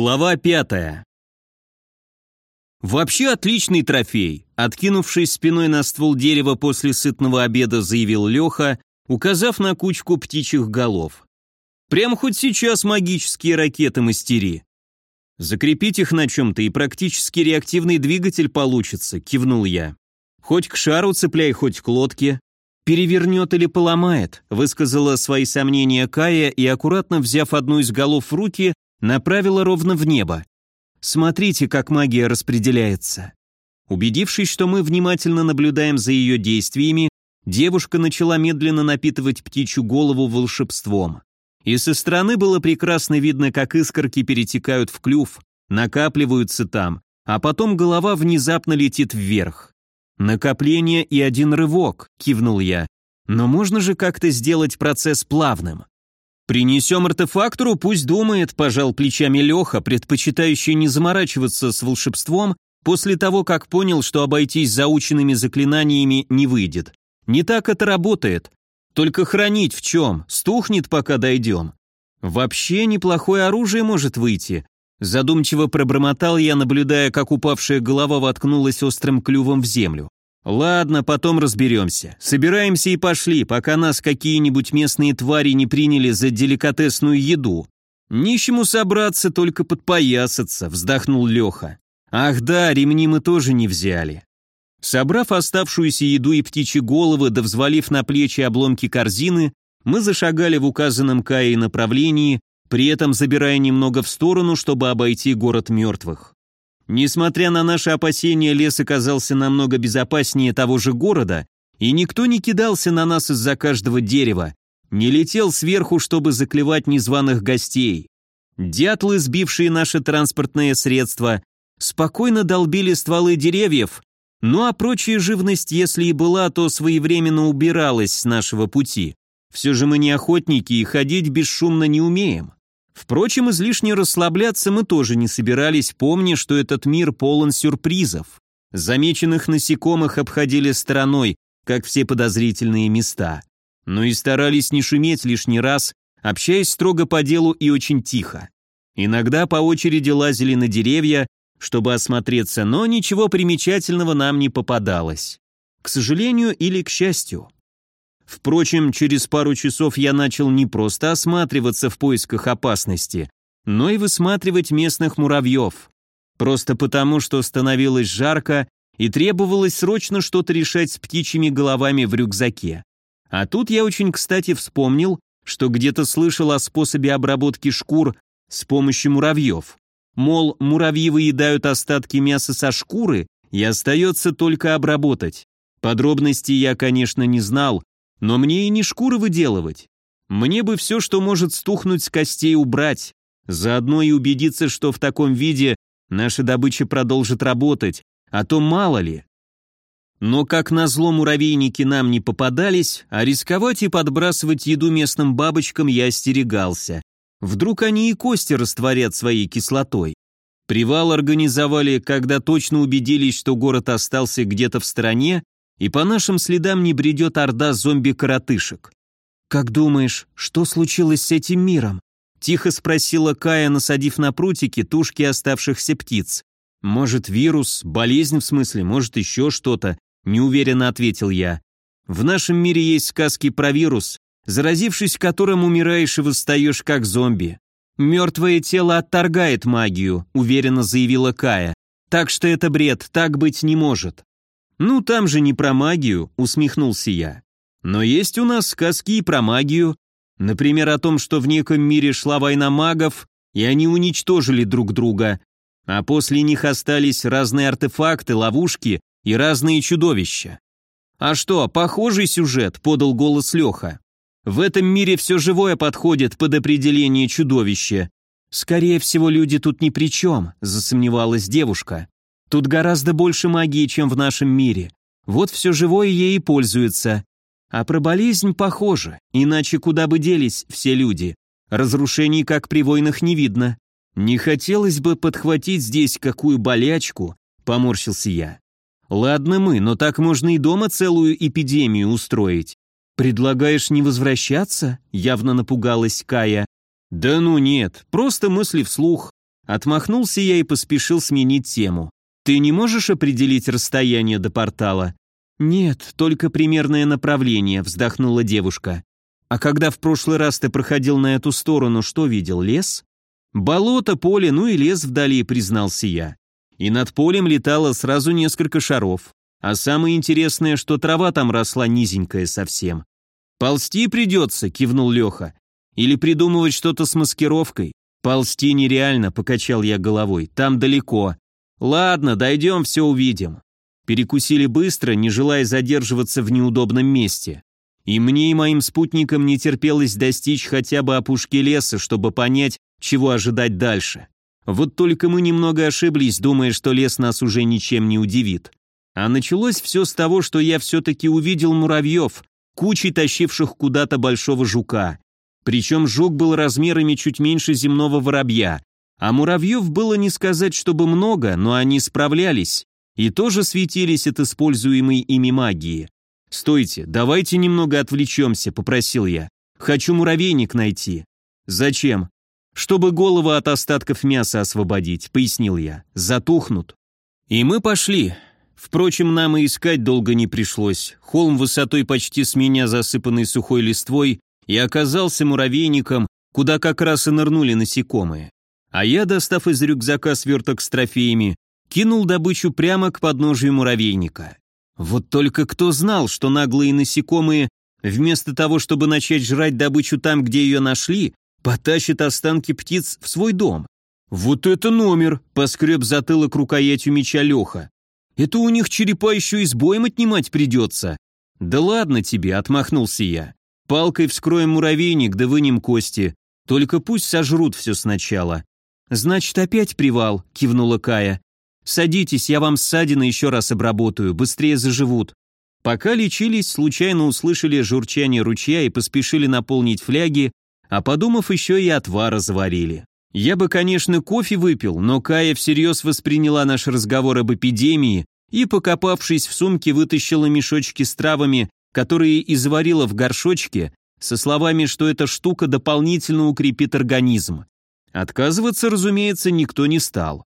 Глава пятая. «Вообще отличный трофей», — откинувшись спиной на ствол дерева после сытного обеда, заявил Леха, указав на кучку птичьих голов. «Прям хоть сейчас магические ракеты мастери». «Закрепить их на чем-то, и практически реактивный двигатель получится», — кивнул я. «Хоть к шару цепляй, хоть к лодке». «Перевернет или поломает», — высказала свои сомнения Кая и, аккуратно взяв одну из голов в руки, направила ровно в небо. Смотрите, как магия распределяется. Убедившись, что мы внимательно наблюдаем за ее действиями, девушка начала медленно напитывать птичью голову волшебством. И со стороны было прекрасно видно, как искорки перетекают в клюв, накапливаются там, а потом голова внезапно летит вверх. «Накопление и один рывок», — кивнул я. «Но можно же как-то сделать процесс плавным?» «Принесем артефактору, пусть думает», – пожал плечами Леха, предпочитающий не заморачиваться с волшебством после того, как понял, что обойтись заученными заклинаниями не выйдет. Не так это работает. Только хранить в чем, стухнет, пока дойдем. Вообще неплохое оружие может выйти. Задумчиво пробормотал я, наблюдая, как упавшая голова воткнулась острым клювом в землю. «Ладно, потом разберемся. Собираемся и пошли, пока нас какие-нибудь местные твари не приняли за деликатесную еду. Нищему собраться, только подпоясаться», — вздохнул Леха. «Ах да, ремни мы тоже не взяли». Собрав оставшуюся еду и птичьи головы, да взвалив на плечи обломки корзины, мы зашагали в указанном Каей направлении, при этом забирая немного в сторону, чтобы обойти город мертвых. Несмотря на наши опасения, лес оказался намного безопаснее того же города, и никто не кидался на нас из-за каждого дерева, не летел сверху, чтобы заклевать незваных гостей. Дятлы, сбившие наше транспортное средство, спокойно долбили стволы деревьев, ну а прочая живность, если и была, то своевременно убиралась с нашего пути. Все же мы не охотники и ходить бесшумно не умеем. Впрочем, излишне расслабляться мы тоже не собирались, помня, что этот мир полон сюрпризов. Замеченных насекомых обходили стороной, как все подозрительные места. Но и старались не шуметь лишний раз, общаясь строго по делу и очень тихо. Иногда по очереди лазили на деревья, чтобы осмотреться, но ничего примечательного нам не попадалось. К сожалению или к счастью. Впрочем, через пару часов я начал не просто осматриваться в поисках опасности, но и высматривать местных муравьев. Просто потому, что становилось жарко и требовалось срочно что-то решать с птичьими головами в рюкзаке. А тут я очень кстати вспомнил, что где-то слышал о способе обработки шкур с помощью муравьев. Мол, муравьи выедают остатки мяса со шкуры, и остается только обработать. Подробностей я, конечно, не знал, но мне и не шкуры выделывать. Мне бы все, что может стухнуть с костей, убрать. Заодно и убедиться, что в таком виде наша добыча продолжит работать, а то мало ли. Но как назло муравейники нам не попадались, а рисковать и подбрасывать еду местным бабочкам я остерегался. Вдруг они и кости растворят своей кислотой. Привал организовали, когда точно убедились, что город остался где-то в стороне, и по нашим следам не бредет орда зомби-коротышек. «Как думаешь, что случилось с этим миром?» Тихо спросила Кая, насадив на прутики тушки оставшихся птиц. «Может, вирус, болезнь в смысле, может, еще что-то», неуверенно ответил я. «В нашем мире есть сказки про вирус, заразившись которым умираешь и восстаешь как зомби. Мертвое тело отторгает магию», уверенно заявила Кая. «Так что это бред, так быть не может». «Ну, там же не про магию», — усмехнулся я. «Но есть у нас сказки и про магию. Например, о том, что в неком мире шла война магов, и они уничтожили друг друга, а после них остались разные артефакты, ловушки и разные чудовища». «А что, похожий сюжет?» — подал голос Леха. «В этом мире все живое подходит под определение чудовища». «Скорее всего, люди тут ни при чем», — засомневалась девушка. Тут гораздо больше магии, чем в нашем мире. Вот все живое ей и пользуется. А про болезнь похоже, иначе куда бы делись все люди. Разрушений, как при войнах, не видно. Не хотелось бы подхватить здесь какую болячку, поморщился я. Ладно мы, но так можно и дома целую эпидемию устроить. Предлагаешь не возвращаться? Явно напугалась Кая. Да ну нет, просто мысли вслух. Отмахнулся я и поспешил сменить тему. «Ты не можешь определить расстояние до портала?» «Нет, только примерное направление», — вздохнула девушка. «А когда в прошлый раз ты проходил на эту сторону, что видел, лес?» «Болото, поле, ну и лес вдали», — признался я. И над полем летало сразу несколько шаров. А самое интересное, что трава там росла низенькая совсем. «Ползти придется», — кивнул Леха. «Или придумывать что-то с маскировкой. Ползти нереально», — покачал я головой. «Там далеко. Ладно, дойдем, все увидим». Перекусили быстро, не желая задерживаться в неудобном месте. И мне и моим спутникам не терпелось достичь хотя бы опушки леса, чтобы понять, чего ожидать дальше. Вот только мы немного ошиблись, думая, что лес нас уже ничем не удивит. А началось все с того, что я все-таки увидел муравьев, кучей тащивших куда-то большого жука. Причем жук был размерами чуть меньше земного воробья, а муравьев было не сказать, чтобы много, но они справлялись и тоже светились от используемой ими магии. «Стойте, давайте немного отвлечемся», — попросил я. «Хочу муравейник найти». «Зачем?» «Чтобы голову от остатков мяса освободить», — пояснил я. «Затухнут». И мы пошли. Впрочем, нам и искать долго не пришлось. Холм высотой почти с меня, засыпанный сухой листвой, и оказался муравейником, куда как раз и нырнули насекомые. А я, достав из рюкзака сверток с трофеями, кинул добычу прямо к подножию муравейника. Вот только кто знал, что наглые насекомые, вместо того, чтобы начать жрать добычу там, где ее нашли, потащат останки птиц в свой дом. «Вот это номер!» — поскреб затылок рукоятью меча Леха. Это у них черепа еще и с боем отнимать придется. Да ладно тебе, отмахнулся я. Палкой вскроем муравейник, да вынем кости. Только пусть сожрут все сначала. Значит, опять привал, кивнула Кая. Садитесь, я вам ссадины еще раз обработаю, быстрее заживут. Пока лечились, случайно услышали журчание ручья и поспешили наполнить фляги, а подумав, еще и отвара заварили. Я бы, конечно, кофе выпил, но Кая всерьез восприняла наш разговор об эпидемии и, покопавшись в сумке, вытащила мешочки с травами, которые изварила в горшочке, со словами, что эта штука дополнительно укрепит организм. Отказываться, разумеется, никто не стал.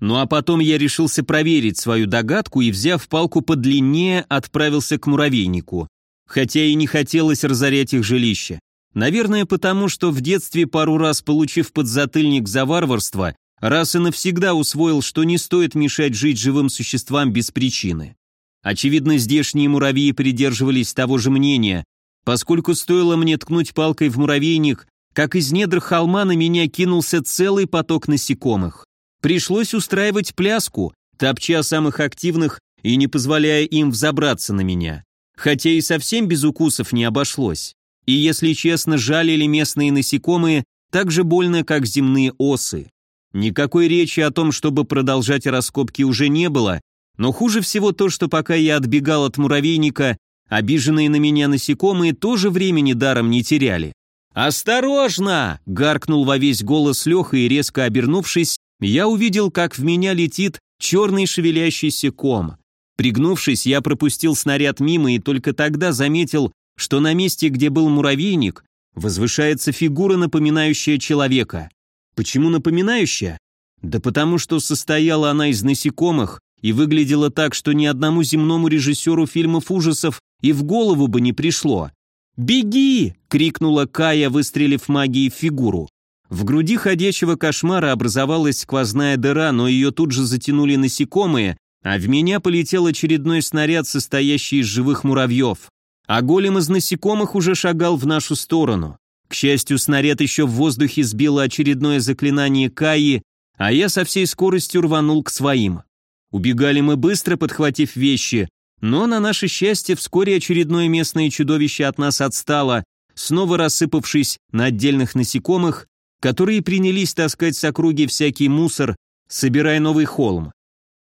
Ну а потом я решился проверить свою догадку и, взяв палку подлиннее, отправился к муравейнику. Хотя и не хотелось разорять их жилище. Наверное, потому что в детстве пару раз получив подзатыльник за варварство, раз и навсегда усвоил, что не стоит мешать жить живым существам без причины. Очевидно, здешние муравьи придерживались того же мнения, поскольку стоило мне ткнуть палкой в муравейник, как из недр холма на меня кинулся целый поток насекомых. Пришлось устраивать пляску, топча самых активных и не позволяя им взобраться на меня. Хотя и совсем без укусов не обошлось. И, если честно, жалили местные насекомые так же больно, как земные осы. Никакой речи о том, чтобы продолжать раскопки уже не было, но хуже всего то, что пока я отбегал от муравейника, обиженные на меня насекомые тоже времени даром не теряли. «Осторожно!» — гаркнул во весь голос Леха и, резко обернувшись, я увидел, как в меня летит черный шевелящийся ком. Пригнувшись, я пропустил снаряд мимо и только тогда заметил, что на месте, где был муравейник, возвышается фигура, напоминающая человека. Почему напоминающая? Да потому что состояла она из насекомых и выглядела так, что ни одному земному режиссеру фильмов ужасов и в голову бы не пришло. «Беги!» — крикнула Кая, выстрелив магией в фигуру. В груди ходячего кошмара образовалась сквозная дыра, но ее тут же затянули насекомые, а в меня полетел очередной снаряд, состоящий из живых муравьев а голем из насекомых уже шагал в нашу сторону. К счастью, снаряд еще в воздухе сбило очередное заклинание Каи, а я со всей скоростью рванул к своим. Убегали мы быстро, подхватив вещи, но на наше счастье вскоре очередное местное чудовище от нас отстало, снова рассыпавшись на отдельных насекомых, которые принялись таскать с округи всякий мусор, собирая новый холм.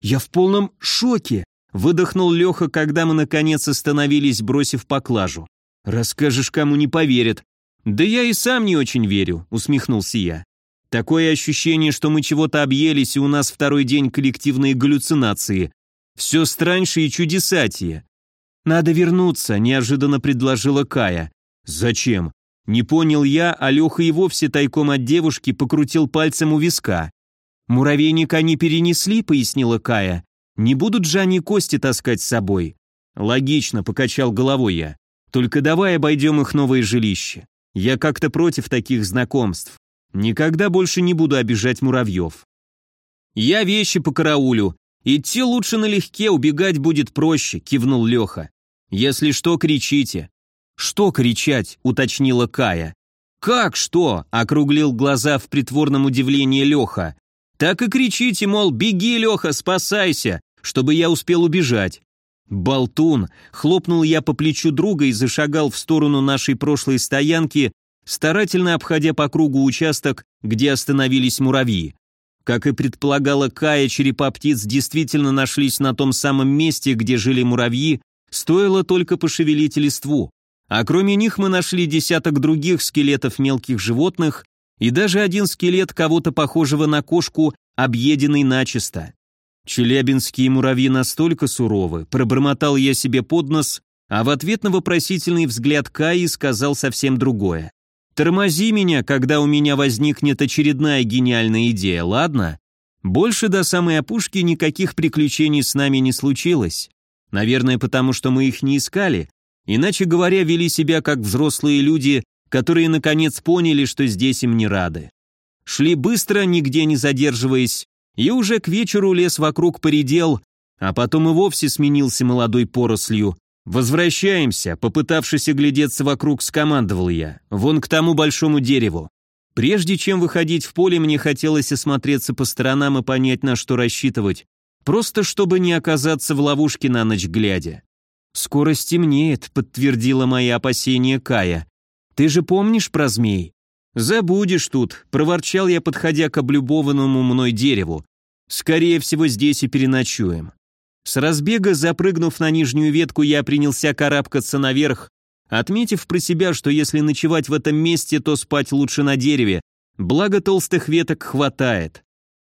Я в полном шоке. Выдохнул Леха, когда мы наконец остановились, бросив поклажу. «Расскажешь, кому не поверят». «Да я и сам не очень верю», — усмехнулся я. «Такое ощущение, что мы чего-то объелись, и у нас второй день коллективные галлюцинации. Все страньше и чудесатие». «Надо вернуться», — неожиданно предложила Кая. «Зачем?» Не понял я, а Леха и вовсе тайком от девушки покрутил пальцем у виска. «Муравейник они перенесли», — пояснила Кая. «Не будут же они кости таскать с собой?» «Логично», — покачал головой я. «Только давай обойдем их новое жилище. Я как-то против таких знакомств. Никогда больше не буду обижать муравьев». «Я вещи по караулю. Идти лучше налегке, убегать будет проще», — кивнул Леха. «Если что, кричите». «Что кричать?» — уточнила Кая. «Как что?» — округлил глаза в притворном удивлении Леха. «Так и кричите, мол, беги, Леха, спасайся, чтобы я успел убежать». «Болтун!» — хлопнул я по плечу друга и зашагал в сторону нашей прошлой стоянки, старательно обходя по кругу участок, где остановились муравьи. Как и предполагала Кая, черепа птиц действительно нашлись на том самом месте, где жили муравьи, стоило только пошевелить листву. А кроме них мы нашли десяток других скелетов мелких животных и даже один скелет кого-то похожего на кошку, объеденный начисто. Челябинские муравьи настолько суровы, пробормотал я себе под нос, а в ответ на вопросительный взгляд Каи сказал совсем другое. Тормози меня, когда у меня возникнет очередная гениальная идея, ладно? Больше до самой опушки никаких приключений с нами не случилось. Наверное, потому что мы их не искали, иначе говоря, вели себя как взрослые люди, которые наконец поняли, что здесь им не рады. Шли быстро, нигде не задерживаясь, и уже к вечеру лес вокруг поредел, а потом и вовсе сменился молодой порослью, «Возвращаемся», — попытавшись оглядеться вокруг, скомандовал я. «Вон к тому большому дереву». Прежде чем выходить в поле, мне хотелось осмотреться по сторонам и понять, на что рассчитывать, просто чтобы не оказаться в ловушке на ночь глядя. «Скоро стемнеет», — подтвердила мои опасения Кая. «Ты же помнишь про змей?» «Забудешь тут», — проворчал я, подходя к облюбованному мной дереву. «Скорее всего, здесь и переночуем». С разбега, запрыгнув на нижнюю ветку, я принялся карабкаться наверх, отметив про себя, что если ночевать в этом месте, то спать лучше на дереве, благо толстых веток хватает.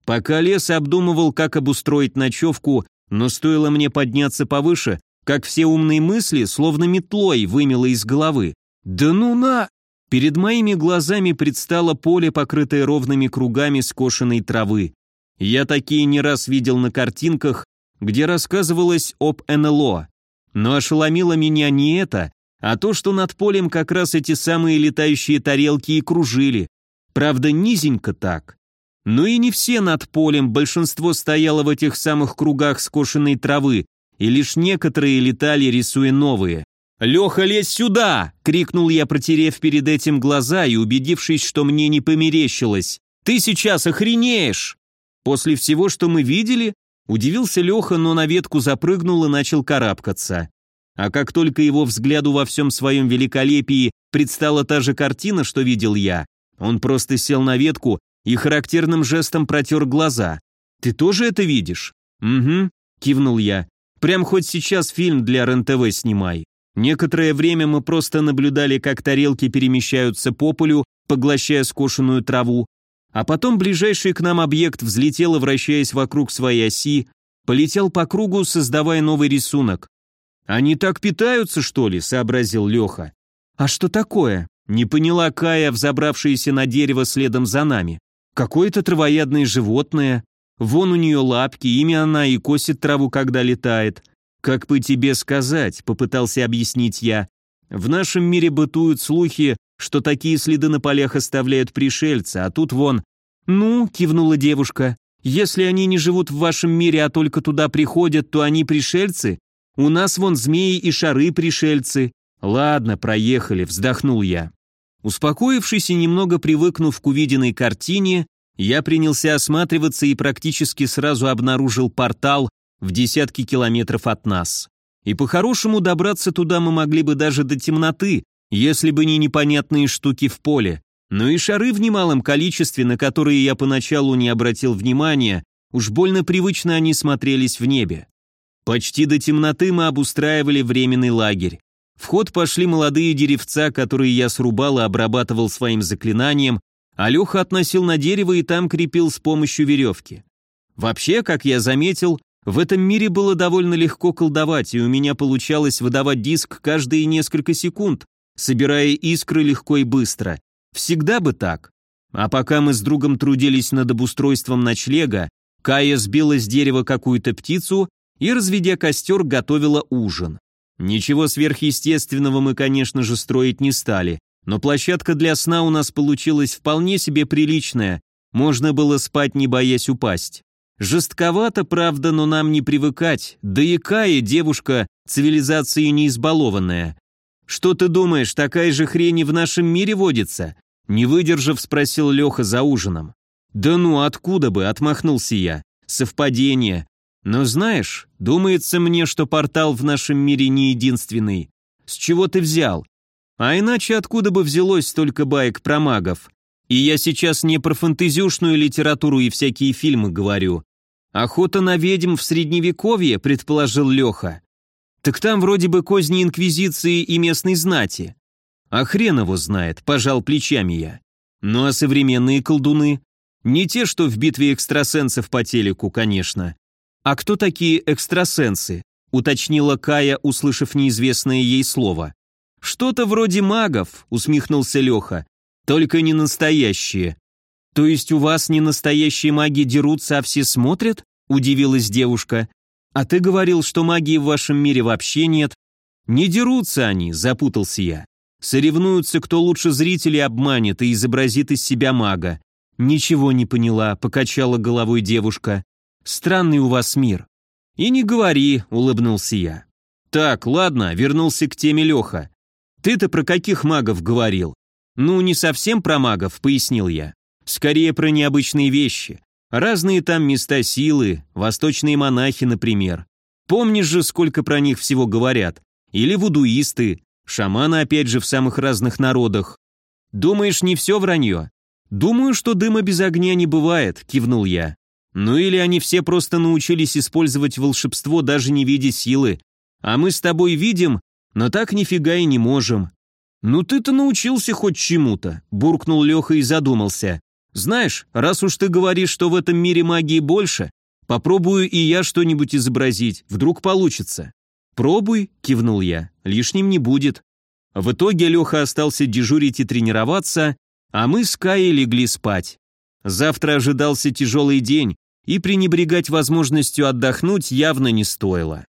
Пока лес обдумывал, как обустроить ночевку, но стоило мне подняться повыше, как все умные мысли, словно метлой, вымело из головы. «Да ну на...» Перед моими глазами предстало поле, покрытое ровными кругами скошенной травы. Я такие не раз видел на картинках, где рассказывалось об НЛО. Но ошеломило меня не это, а то, что над полем как раз эти самые летающие тарелки и кружили. Правда, низенько так. Но и не все над полем, большинство стояло в этих самых кругах скошенной травы, и лишь некоторые летали, рисуя новые. «Леха, лезь сюда!» — крикнул я, протерев перед этим глаза и убедившись, что мне не померещилось. «Ты сейчас охренеешь!» После всего, что мы видели, Удивился Леха, но на ветку запрыгнул и начал карабкаться. А как только его взгляду во всем своем великолепии предстала та же картина, что видел я, он просто сел на ветку и характерным жестом протер глаза. «Ты тоже это видишь?» «Угу», — кивнул я. «Прям хоть сейчас фильм для РЕН-ТВ снимай». Некоторое время мы просто наблюдали, как тарелки перемещаются по полю, поглощая скошенную траву, а потом ближайший к нам объект взлетел и, вращаясь вокруг своей оси, полетел по кругу, создавая новый рисунок. «Они так питаются, что ли?» — сообразил Леха. «А что такое?» — не поняла Кая, взобравшаяся на дерево следом за нами. «Какое-то травоядное животное. Вон у нее лапки, ими она и косит траву, когда летает. Как бы тебе сказать?» — попытался объяснить я. «В нашем мире бытуют слухи, что такие следы на полях оставляют пришельцы, а тут вон... Ну, кивнула девушка, если они не живут в вашем мире, а только туда приходят, то они пришельцы? У нас вон змеи и шары пришельцы. Ладно, проехали, вздохнул я. Успокоившись и немного привыкнув к увиденной картине, я принялся осматриваться и практически сразу обнаружил портал в десятки километров от нас. И по-хорошему добраться туда мы могли бы даже до темноты, если бы не непонятные штуки в поле. Но и шары в немалом количестве, на которые я поначалу не обратил внимания, уж больно привычно они смотрелись в небе. Почти до темноты мы обустраивали временный лагерь. В ход пошли молодые деревца, которые я срубал и обрабатывал своим заклинанием, а Леха относил на дерево и там крепил с помощью веревки. Вообще, как я заметил, в этом мире было довольно легко колдовать, и у меня получалось выдавать диск каждые несколько секунд, собирая искры легко и быстро. Всегда бы так. А пока мы с другом трудились над обустройством ночлега, Кая сбила с дерева какую-то птицу и, разведя костер, готовила ужин. Ничего сверхъестественного мы, конечно же, строить не стали, но площадка для сна у нас получилась вполне себе приличная, можно было спать, не боясь упасть. Жестковато, правда, но нам не привыкать, да и Кая девушка цивилизации не избалованная. «Что ты думаешь, такая же хрень и в нашем мире водится?» Не выдержав, спросил Леха за ужином. «Да ну, откуда бы?» – отмахнулся я. «Совпадение. Но знаешь, думается мне, что портал в нашем мире не единственный. С чего ты взял? А иначе откуда бы взялось столько баек про магов? И я сейчас не про фантазюшную литературу и всякие фильмы говорю. Охота на ведьм в средневековье, предположил Леха. Так там вроде бы козни инквизиции и местной знати. А хрен его знает, пожал плечами я. Ну а современные колдуны? Не те, что в битве экстрасенсов по телеку, конечно. А кто такие экстрасенсы? Уточнила Кая, услышав неизвестное ей слово. Что-то вроде магов, усмехнулся Леха. Только не настоящие. То есть у вас не настоящие маги дерутся, а все смотрят? Удивилась девушка. А ты говорил, что магии в вашем мире вообще нет. Не дерутся они, запутался я. Соревнуются, кто лучше зрителей обманет и изобразит из себя мага. Ничего не поняла, покачала головой девушка. Странный у вас мир. И не говори, улыбнулся я. Так, ладно, вернулся к теме Леха. Ты-то про каких магов говорил? Ну, не совсем про магов, пояснил я. Скорее про необычные вещи. Разные там места силы, восточные монахи, например. Помнишь же, сколько про них всего говорят? Или вудуисты, шаманы опять же в самых разных народах. Думаешь, не все вранье? Думаю, что дыма без огня не бывает, кивнул я. Ну или они все просто научились использовать волшебство, даже не видя силы. А мы с тобой видим, но так нифига и не можем. Ну ты-то научился хоть чему-то, буркнул Леха и задумался. Знаешь, раз уж ты говоришь, что в этом мире магии больше, попробую и я что-нибудь изобразить, вдруг получится. Пробуй, кивнул я, лишним не будет. В итоге Леха остался дежурить и тренироваться, а мы с Каей легли спать. Завтра ожидался тяжелый день, и пренебрегать возможностью отдохнуть явно не стоило.